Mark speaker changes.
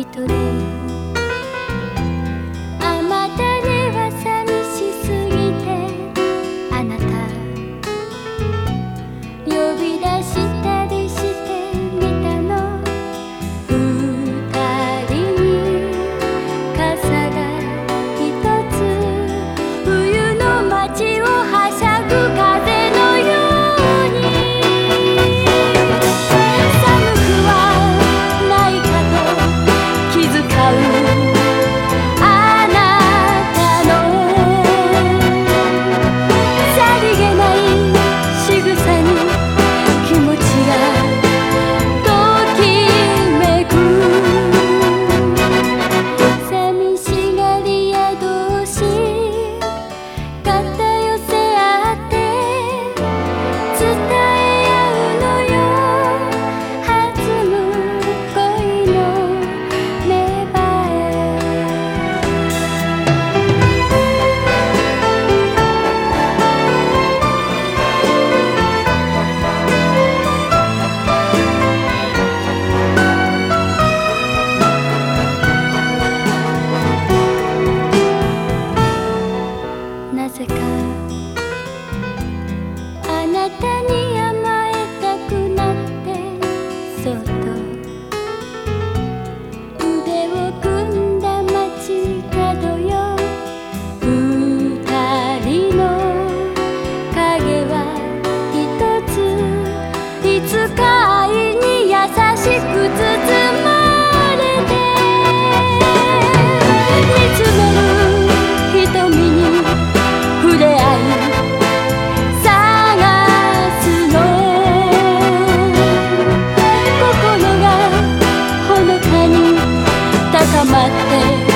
Speaker 1: あまたねは寂しすぎてあなた呼び出してあなたにまって